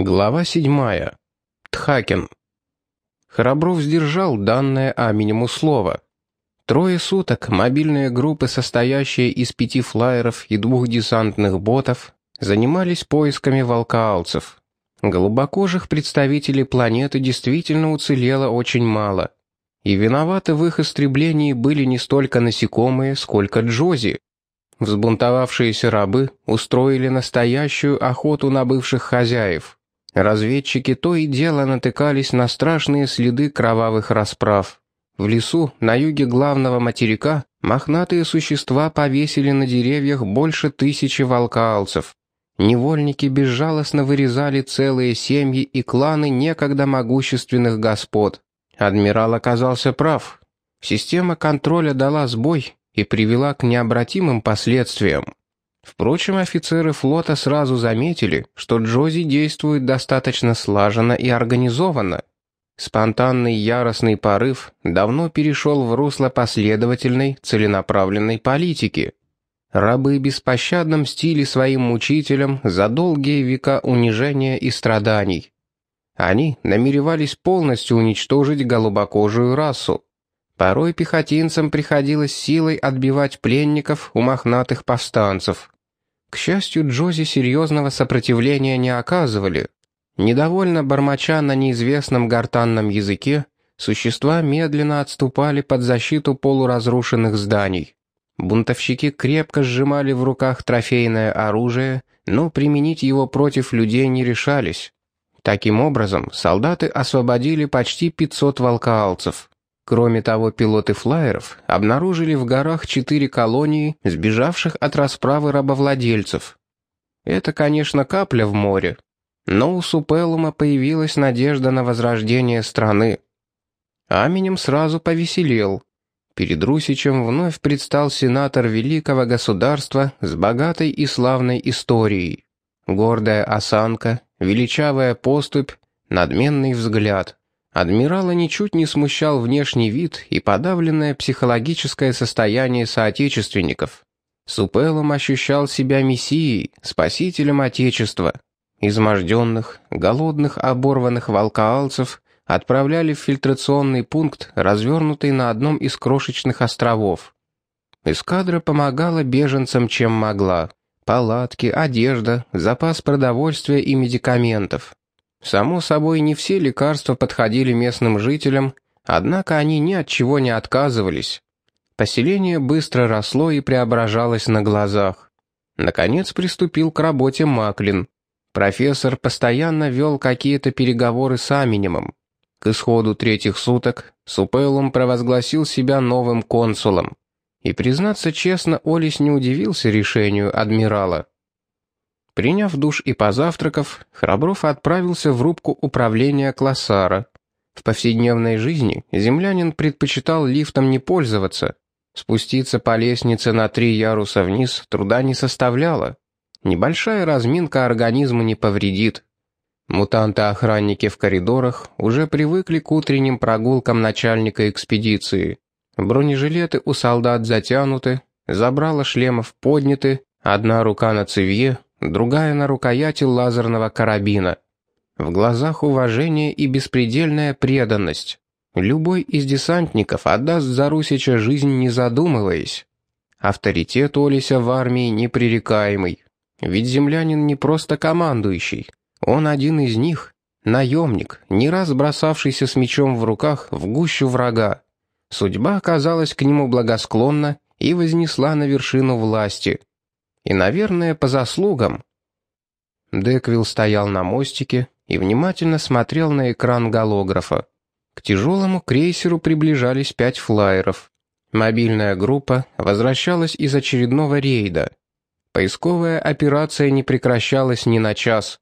Глава седьмая. Тхакен. Храбров сдержал данное Аминему слово. Трое суток мобильные группы, состоящие из пяти флайеров и двух десантных ботов, занимались поисками волкаалцев. Голубокожих представителей планеты действительно уцелело очень мало. И виноваты в их истреблении были не столько насекомые, сколько джози. Взбунтовавшиеся рабы устроили настоящую охоту на бывших хозяев – Разведчики то и дело натыкались на страшные следы кровавых расправ. В лесу, на юге главного материка, мохнатые существа повесили на деревьях больше тысячи волкаалцев. Невольники безжалостно вырезали целые семьи и кланы некогда могущественных господ. Адмирал оказался прав. Система контроля дала сбой и привела к необратимым последствиям. Впрочем, офицеры флота сразу заметили, что Джози действует достаточно слаженно и организованно. Спонтанный яростный порыв давно перешел в русло последовательной, целенаправленной политики. Рабы беспощадно мстили своим мучителям за долгие века унижения и страданий. Они намеревались полностью уничтожить голубокожую расу. Порой пехотинцам приходилось силой отбивать пленников у мохнатых повстанцев. К счастью, Джози серьезного сопротивления не оказывали. Недовольно бормоча на неизвестном гортанном языке, существа медленно отступали под защиту полуразрушенных зданий. Бунтовщики крепко сжимали в руках трофейное оружие, но применить его против людей не решались. Таким образом, солдаты освободили почти 500 волкаалцев. Кроме того, пилоты флайеров обнаружили в горах четыре колонии, сбежавших от расправы рабовладельцев. Это, конечно, капля в море, но у Супелума появилась надежда на возрождение страны. Аменем сразу повеселел. Перед Русичем вновь предстал сенатор великого государства с богатой и славной историей. Гордая осанка, величавая поступь, надменный взгляд. Адмирала ничуть не смущал внешний вид и подавленное психологическое состояние соотечественников. Супелом ощущал себя мессией, спасителем Отечества. Изможденных, голодных, оборванных волкаалцев отправляли в фильтрационный пункт, развернутый на одном из крошечных островов. Эскадра помогала беженцам чем могла. Палатки, одежда, запас продовольствия и медикаментов. Само собой, не все лекарства подходили местным жителям, однако они ни от чего не отказывались. Поселение быстро росло и преображалось на глазах. Наконец приступил к работе Маклин. Профессор постоянно вел какие-то переговоры с Аминемом. К исходу третьих суток Супелум провозгласил себя новым консулом. И, признаться честно, Олис не удивился решению адмирала. Приняв душ и позавтракав, Храбров отправился в рубку управления Классара. В повседневной жизни землянин предпочитал лифтом не пользоваться. Спуститься по лестнице на три яруса вниз труда не составляло. Небольшая разминка организма не повредит. Мутанты-охранники в коридорах уже привыкли к утренним прогулкам начальника экспедиции. Бронежилеты у солдат затянуты, забрала шлемов подняты, одна рука на цевье, другая на рукояти лазерного карабина. В глазах уважение и беспредельная преданность. Любой из десантников отдаст за Русича жизнь не задумываясь. Авторитет Олися в армии непререкаемый. Ведь землянин не просто командующий. Он один из них, наемник, не раз бросавшийся с мечом в руках в гущу врага. Судьба оказалась к нему благосклонна и вознесла на вершину власти. И, наверное, по заслугам. Деквилл стоял на мостике и внимательно смотрел на экран голографа. К тяжелому крейсеру приближались пять флайеров. Мобильная группа возвращалась из очередного рейда. Поисковая операция не прекращалась ни на час.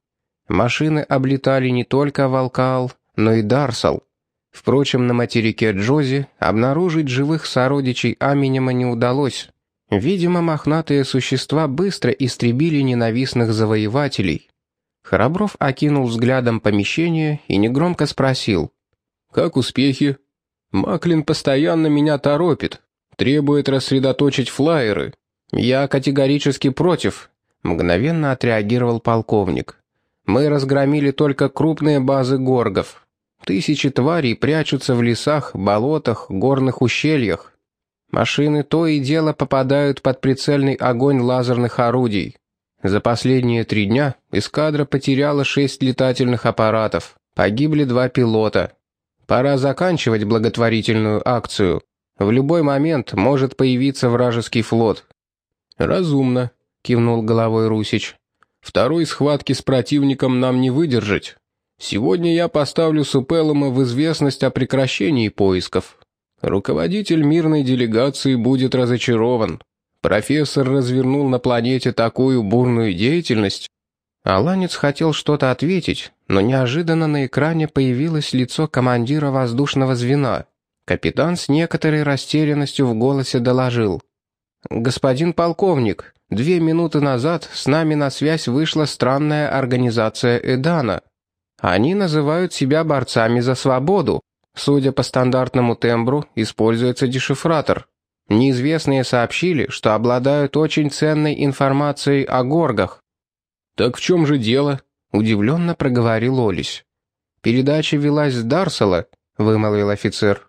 Машины облетали не только Волкал, но и Дарсал. Впрочем, на материке Джози обнаружить живых сородичей Аминема не удалось. Видимо, мохнатые существа быстро истребили ненавистных завоевателей. Храбров окинул взглядом помещение и негромко спросил. «Как успехи?» «Маклин постоянно меня торопит. Требует рассредоточить флайеры. Я категорически против», — мгновенно отреагировал полковник. Мы разгромили только крупные базы горгов. Тысячи тварей прячутся в лесах, болотах, горных ущельях. Машины то и дело попадают под прицельный огонь лазерных орудий. За последние три дня эскадра потеряла шесть летательных аппаратов. Погибли два пилота. Пора заканчивать благотворительную акцию. В любой момент может появиться вражеский флот. «Разумно», — кивнул головой Русич. «Второй схватки с противником нам не выдержать. Сегодня я поставлю Супелома в известность о прекращении поисков. Руководитель мирной делегации будет разочарован. Профессор развернул на планете такую бурную деятельность». Аланец хотел что-то ответить, но неожиданно на экране появилось лицо командира воздушного звена. Капитан с некоторой растерянностью в голосе доложил. «Господин полковник, две минуты назад с нами на связь вышла странная организация Эдана. Они называют себя борцами за свободу. Судя по стандартному тембру, используется дешифратор. Неизвестные сообщили, что обладают очень ценной информацией о горгах. «Так в чем же дело?» — удивленно проговорил Олесь. «Передача велась с Дарсела», — вымолвил офицер.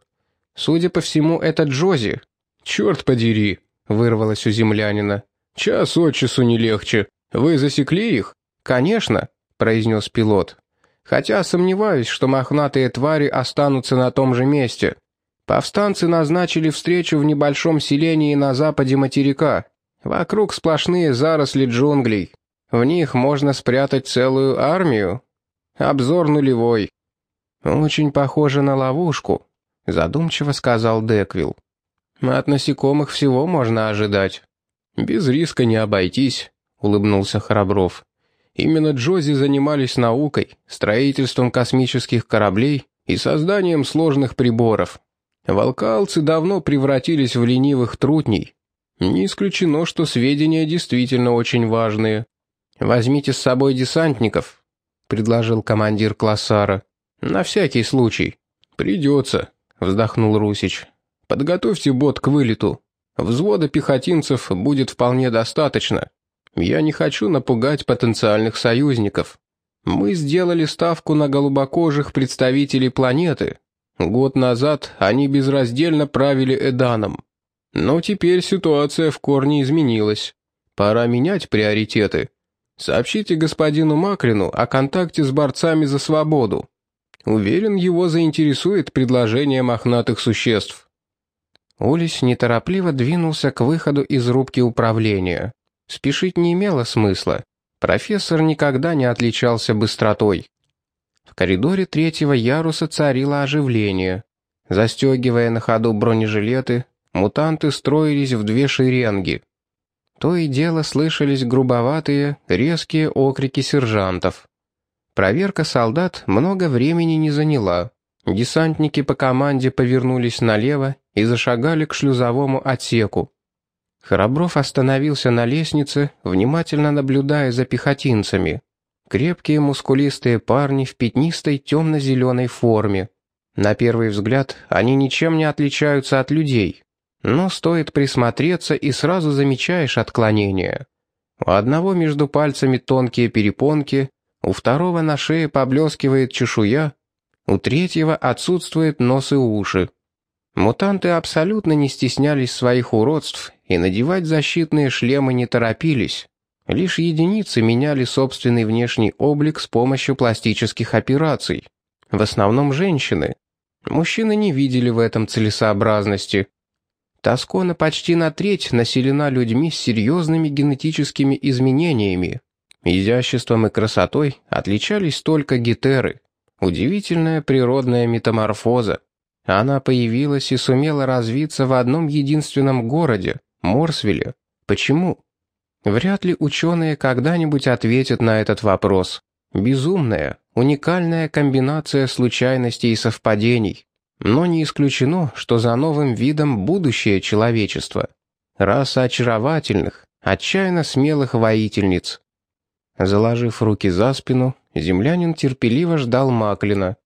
«Судя по всему, это Джози». «Черт подери!» — вырвалось у землянина. «Час от часу не легче. Вы засекли их?» «Конечно», — произнес пилот. «Хотя сомневаюсь, что мохнатые твари останутся на том же месте. Повстанцы назначили встречу в небольшом селении на западе материка. Вокруг сплошные заросли джунглей. В них можно спрятать целую армию. Обзор нулевой». «Очень похоже на ловушку», — задумчиво сказал Деквилл. От насекомых всего можно ожидать. Без риска не обойтись, улыбнулся Храбров. Именно Джози занимались наукой, строительством космических кораблей и созданием сложных приборов. Волкалцы давно превратились в ленивых трутней. Не исключено, что сведения действительно очень важные. Возьмите с собой десантников, предложил командир Классара. На всякий случай. Придется, вздохнул Русич. Подготовьте бот к вылету. Взвода пехотинцев будет вполне достаточно. Я не хочу напугать потенциальных союзников. Мы сделали ставку на голубокожих представителей планеты. Год назад они безраздельно правили Эданом. Но теперь ситуация в корне изменилась. Пора менять приоритеты. Сообщите господину Макрину о контакте с борцами за свободу. Уверен, его заинтересует предложение мохнатых существ. Улис неторопливо двинулся к выходу из рубки управления. Спешить не имело смысла. Профессор никогда не отличался быстротой. В коридоре третьего яруса царило оживление. Застегивая на ходу бронежилеты, мутанты строились в две шеренги. То и дело слышались грубоватые, резкие окрики сержантов. Проверка солдат много времени не заняла. Десантники по команде повернулись налево и зашагали к шлюзовому отсеку. Храбров остановился на лестнице, внимательно наблюдая за пехотинцами. Крепкие мускулистые парни в пятнистой темно-зеленой форме. На первый взгляд они ничем не отличаются от людей. Но стоит присмотреться и сразу замечаешь отклонения. У одного между пальцами тонкие перепонки, у второго на шее поблескивает чешуя, у третьего отсутствует нос и уши. Мутанты абсолютно не стеснялись своих уродств и надевать защитные шлемы не торопились. Лишь единицы меняли собственный внешний облик с помощью пластических операций. В основном женщины. Мужчины не видели в этом целесообразности. Тоскона почти на треть населена людьми с серьезными генетическими изменениями. Изяществом и красотой отличались только гетеры. Удивительная природная метаморфоза. Она появилась и сумела развиться в одном единственном городе, Морсвилле. Почему? Вряд ли ученые когда-нибудь ответят на этот вопрос. Безумная, уникальная комбинация случайностей и совпадений. Но не исключено, что за новым видом будущее человечества. Раса очаровательных, отчаянно смелых воительниц. Заложив руки за спину, землянин терпеливо ждал Маклина.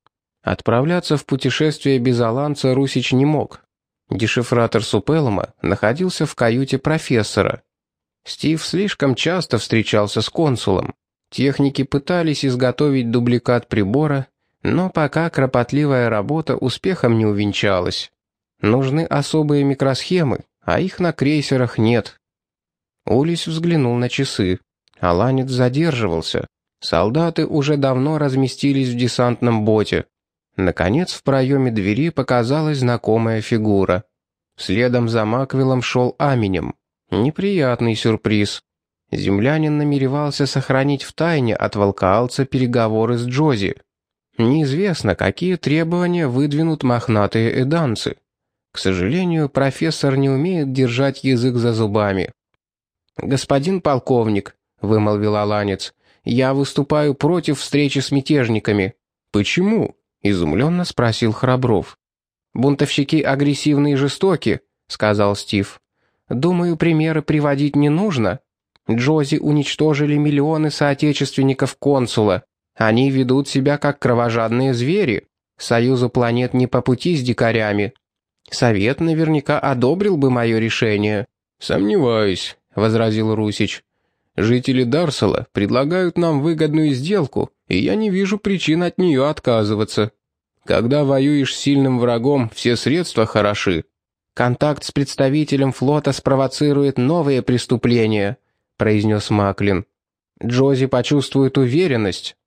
Отправляться в путешествие без Аланца Русич не мог. Дешифратор Супелома находился в каюте профессора. Стив слишком часто встречался с консулом. Техники пытались изготовить дубликат прибора, но пока кропотливая работа успехом не увенчалась. Нужны особые микросхемы, а их на крейсерах нет. Улис взглянул на часы. Аланец задерживался. Солдаты уже давно разместились в десантном боте. Наконец в проеме двери показалась знакомая фигура. Следом за Маквиллом шел Аминем. Неприятный сюрприз. Землянин намеревался сохранить в тайне от волкаалца переговоры с Джози. Неизвестно, какие требования выдвинут мохнатые эданцы. К сожалению, профессор не умеет держать язык за зубами. «Господин полковник», — вымолвил Аланец, — «я выступаю против встречи с мятежниками». «Почему?» — изумленно спросил Храбров. «Бунтовщики агрессивны и жестоки», — сказал Стив. «Думаю, примеры приводить не нужно. Джози уничтожили миллионы соотечественников консула. Они ведут себя как кровожадные звери. Союзу планет не по пути с дикарями. Совет наверняка одобрил бы мое решение». «Сомневаюсь», — возразил Русич. «Жители Дарсела предлагают нам выгодную сделку, и я не вижу причин от нее отказываться. Когда воюешь с сильным врагом, все средства хороши». «Контакт с представителем флота спровоцирует новые преступления», — произнес Маклин. «Джози почувствует уверенность.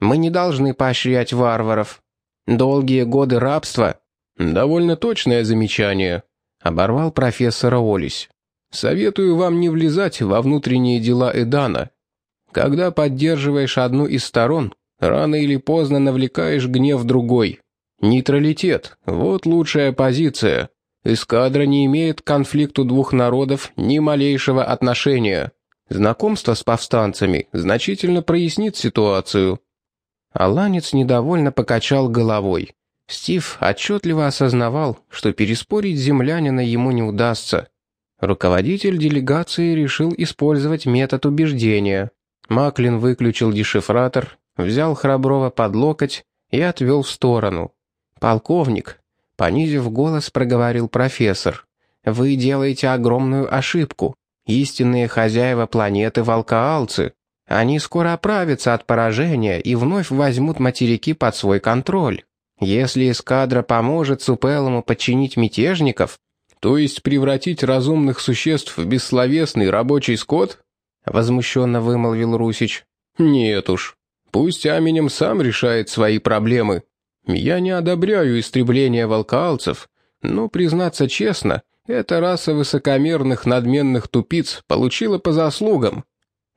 Мы не должны поощрять варваров. Долгие годы рабства «Довольно точное замечание», — оборвал профессора Олесь. «Советую вам не влезать во внутренние дела Эдана. Когда поддерживаешь одну из сторон, рано или поздно навлекаешь гнев другой. Нейтралитет — вот лучшая позиция. Эскадра не имеет к конфликту двух народов ни малейшего отношения. Знакомство с повстанцами значительно прояснит ситуацию». Аланец недовольно покачал головой. Стив отчетливо осознавал, что переспорить землянина ему не удастся. Руководитель делегации решил использовать метод убеждения. Маклин выключил дешифратор, взял Храброва под локоть и отвел в сторону. «Полковник», — понизив голос, проговорил профессор, «вы делаете огромную ошибку. Истинные хозяева планеты — волкоалцы. Они скоро оправятся от поражения и вновь возьмут материки под свой контроль. Если эскадра поможет Супелому подчинить мятежников, то есть превратить разумных существ в бессловесный рабочий скот? Возмущенно вымолвил Русич. Нет уж. Пусть Аминем сам решает свои проблемы. Я не одобряю истребление волкаалцев, но, признаться честно, эта раса высокомерных надменных тупиц получила по заслугам.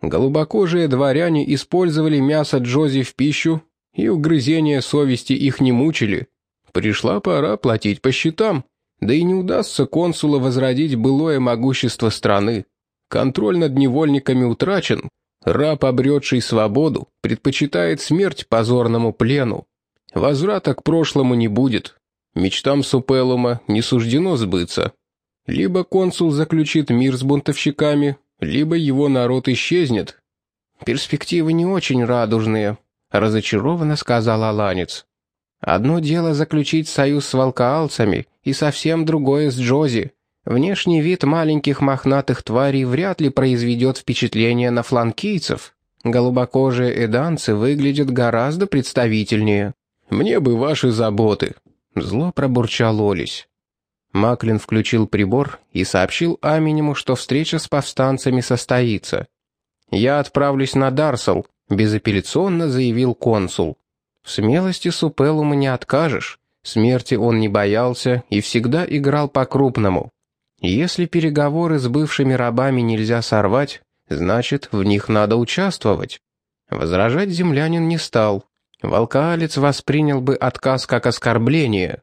Голубокожие дворяне использовали мясо Джози в пищу, и угрызения совести их не мучили. Пришла пора платить по счетам, да и не удастся консула возродить былое могущество страны. Контроль над невольниками утрачен, раб, обретший свободу, предпочитает смерть позорному плену. Возврата к прошлому не будет. Мечтам Супелума не суждено сбыться. Либо консул заключит мир с бунтовщиками, либо его народ исчезнет. Перспективы не очень радужные, — разочарованно сказал Аланец. «Одно дело заключить союз с волкоалцами, и совсем другое с Джози. Внешний вид маленьких мохнатых тварей вряд ли произведет впечатление на фланкийцев. Голубокожие эданцы выглядят гораздо представительнее». «Мне бы ваши заботы», — зло пробурчал Олесь. Маклин включил прибор и сообщил Аминему, что встреча с повстанцами состоится. «Я отправлюсь на Дарсел», безапелляционно заявил консул. В смелости Супелума не откажешь. Смерти он не боялся и всегда играл по-крупному. Если переговоры с бывшими рабами нельзя сорвать, значит, в них надо участвовать. Возражать землянин не стал. Волкаалец воспринял бы отказ как оскорбление.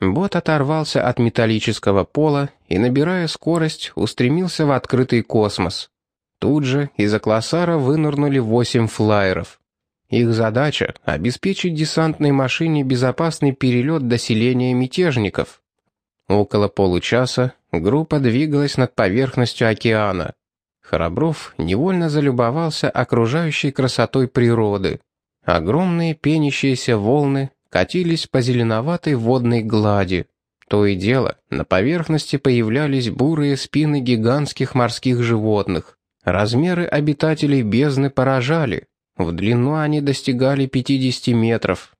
Бот оторвался от металлического пола и, набирая скорость, устремился в открытый космос. Тут же из Акласара вынырнули восемь флайеров. Их задача — обеспечить десантной машине безопасный перелет до селения мятежников. Около получаса группа двигалась над поверхностью океана. Храбров невольно залюбовался окружающей красотой природы. Огромные пенящиеся волны катились по зеленоватой водной глади. То и дело, на поверхности появлялись бурые спины гигантских морских животных. Размеры обитателей бездны поражали. В длину они достигали 50 метров.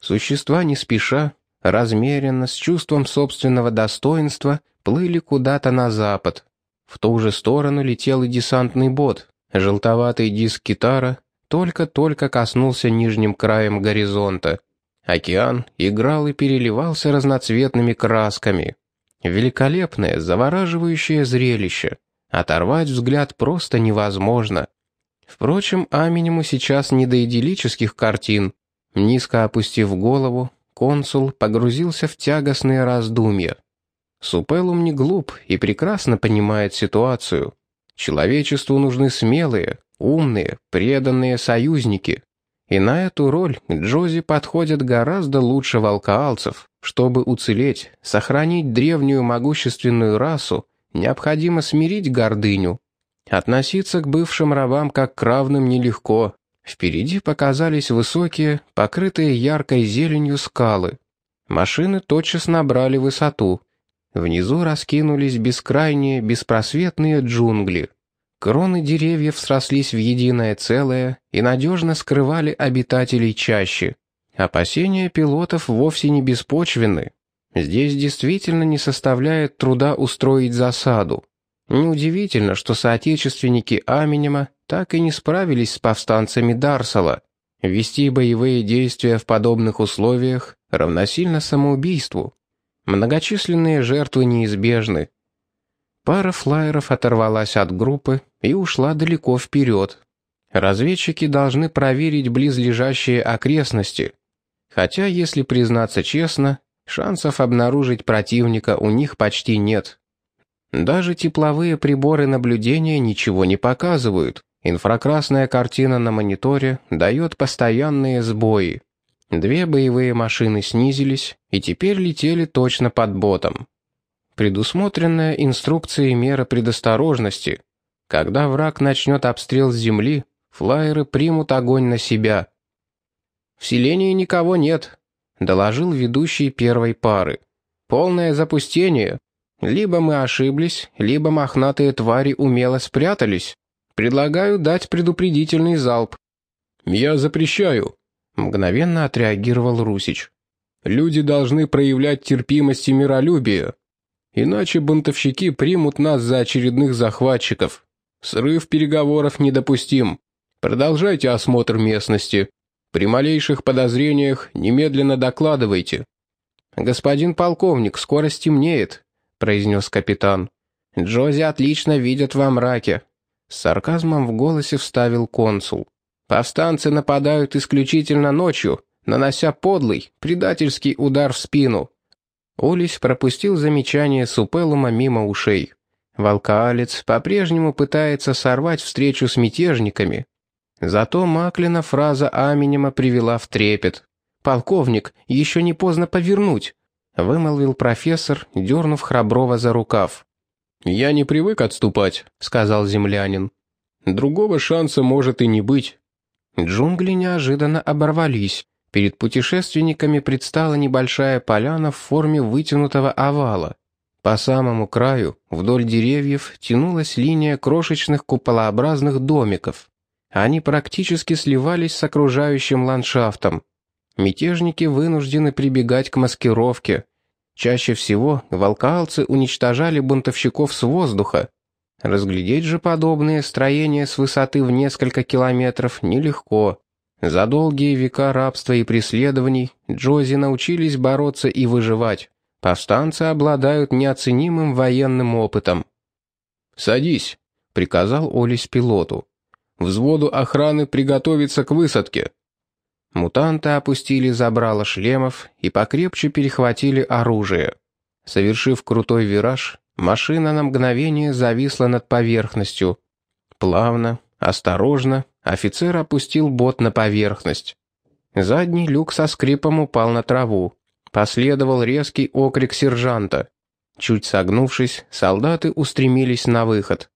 Существа не спеша, размеренно, с чувством собственного достоинства, плыли куда-то на запад. В ту же сторону летел и десантный бот. Желтоватый диск китара только-только коснулся нижним краем горизонта. Океан играл и переливался разноцветными красками. Великолепное, завораживающее зрелище. Оторвать взгляд просто невозможно. Впрочем, Аминему сейчас не до идиллических картин. Низко опустив голову, консул погрузился в тягостные раздумья. Супелум не глуп и прекрасно понимает ситуацию. Человечеству нужны смелые, умные, преданные союзники. И на эту роль Джози подходит гораздо лучше волкаалцев. Чтобы уцелеть, сохранить древнюю могущественную расу, необходимо смирить гордыню. Относиться к бывшим рабам как к равным нелегко. Впереди показались высокие, покрытые яркой зеленью скалы. Машины тотчас набрали высоту. Внизу раскинулись бескрайние, беспросветные джунгли. Кроны деревьев срослись в единое целое и надежно скрывали обитателей чаще. Опасения пилотов вовсе не беспочвенны. Здесь действительно не составляет труда устроить засаду. Неудивительно, что соотечественники Аминема так и не справились с повстанцами Дарсала. Вести боевые действия в подобных условиях равносильно самоубийству. Многочисленные жертвы неизбежны, Пара флайеров оторвалась от группы и ушла далеко вперед. Разведчики должны проверить близлежащие окрестности. Хотя, если признаться честно, шансов обнаружить противника у них почти нет. Даже тепловые приборы наблюдения ничего не показывают. Инфракрасная картина на мониторе дает постоянные сбои. Две боевые машины снизились и теперь летели точно под ботом предусмотренная инструкцией мера предосторожности. Когда враг начнет обстрел с земли, флайеры примут огонь на себя. «В селении никого нет», — доложил ведущий первой пары. «Полное запустение. Либо мы ошиблись, либо мохнатые твари умело спрятались. Предлагаю дать предупредительный залп». «Я запрещаю», — мгновенно отреагировал Русич. «Люди должны проявлять терпимость и миролюбие. Иначе бунтовщики примут нас за очередных захватчиков. Срыв переговоров недопустим. Продолжайте осмотр местности. При малейших подозрениях немедленно докладывайте. «Господин полковник, скоро стемнеет», — произнес капитан. «Джози отлично видят во мраке». С сарказмом в голосе вставил консул. «Повстанцы нападают исключительно ночью, нанося подлый, предательский удар в спину. Олесь пропустил замечание Супелума мимо ушей. Волкаалец по-прежнему пытается сорвать встречу с мятежниками. Зато Маклина фраза Аминема привела в трепет. «Полковник, еще не поздно повернуть», — вымолвил профессор, дернув Храброва за рукав. «Я не привык отступать», — сказал землянин. «Другого шанса может и не быть». Джунгли неожиданно оборвались. Перед путешественниками предстала небольшая поляна в форме вытянутого овала. По самому краю, вдоль деревьев, тянулась линия крошечных куполообразных домиков. Они практически сливались с окружающим ландшафтом. Мятежники вынуждены прибегать к маскировке. Чаще всего волкалцы уничтожали бунтовщиков с воздуха. Разглядеть же подобные строения с высоты в несколько километров нелегко. За долгие века рабства и преследований Джози научились бороться и выживать. Повстанцы обладают неоценимым военным опытом. «Садись», — приказал Олесь пилоту. «Взводу охраны приготовиться к высадке». Мутанты опустили забрало шлемов и покрепче перехватили оружие. Совершив крутой вираж, машина на мгновение зависла над поверхностью. Плавно, осторожно, Офицер опустил бот на поверхность. Задний люк со скрипом упал на траву. Последовал резкий окрик сержанта. Чуть согнувшись, солдаты устремились на выход.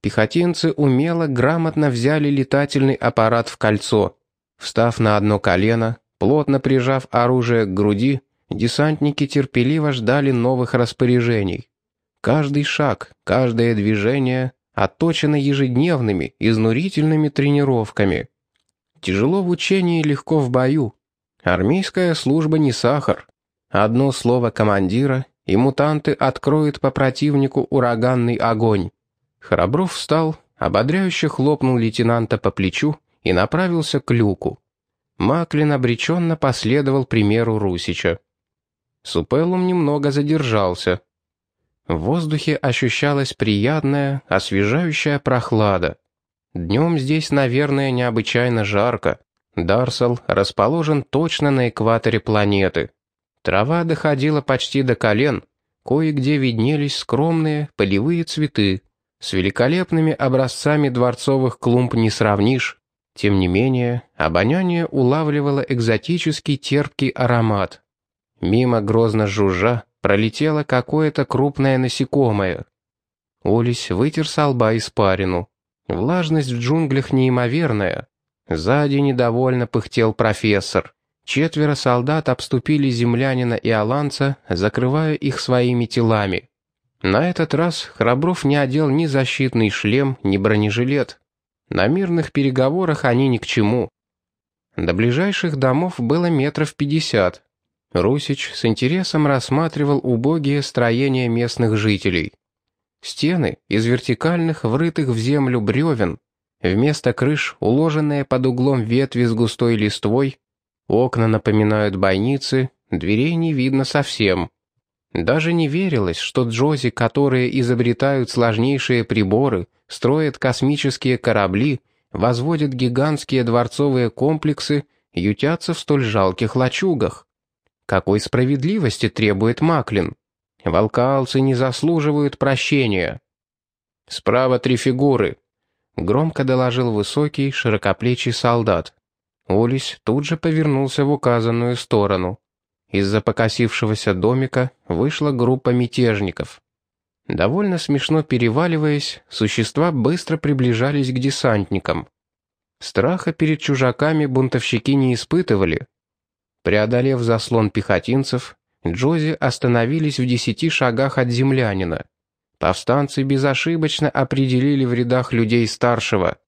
Пехотинцы умело, грамотно взяли летательный аппарат в кольцо. Встав на одно колено, плотно прижав оружие к груди, десантники терпеливо ждали новых распоряжений. Каждый шаг, каждое движение отточена ежедневными, изнурительными тренировками. Тяжело в учении, легко в бою. Армейская служба не сахар. Одно слово командира, и мутанты откроют по противнику ураганный огонь. Храбров встал, ободряюще хлопнул лейтенанта по плечу и направился к люку. Маклин обреченно последовал примеру Русича. Супелум немного задержался. В воздухе ощущалась приятная, освежающая прохлада. Днем здесь, наверное, необычайно жарко. Дарсел расположен точно на экваторе планеты. Трава доходила почти до колен, кое-где виднелись скромные полевые цветы. С великолепными образцами дворцовых клумб не сравнишь. Тем не менее, обоняние улавливало экзотический терпкий аромат. Мимо грозно жужжа пролетело какое-то крупное насекомое. Олесь вытер со лба испарину. Влажность в джунглях неимоверная. Сзади недовольно пыхтел профессор. Четверо солдат обступили землянина и аланца, закрывая их своими телами. На этот раз Храбров не одел ни защитный шлем, ни бронежилет. На мирных переговорах они ни к чему. До ближайших домов было метров пятьдесят. Русич с интересом рассматривал убогие строения местных жителей. Стены из вертикальных, врытых в землю бревен, вместо крыш уложенные под углом ветви с густой листвой, окна напоминают бойницы, дверей не видно совсем. Даже не верилось, что джози, которые изобретают сложнейшие приборы, строят космические корабли, возводят гигантские дворцовые комплексы, ютятся в столь жалких лачугах. Какой справедливости требует Маклин? Волкалцы не заслуживают прощения. Справа три фигуры. Громко доложил высокий, широкоплечий солдат. Олесь тут же повернулся в указанную сторону. Из-за покосившегося домика вышла группа мятежников. Довольно смешно переваливаясь, существа быстро приближались к десантникам. Страха перед чужаками бунтовщики не испытывали. Преодолев заслон пехотинцев, Джози остановились в десяти шагах от землянина. Повстанцы безошибочно определили в рядах людей старшего.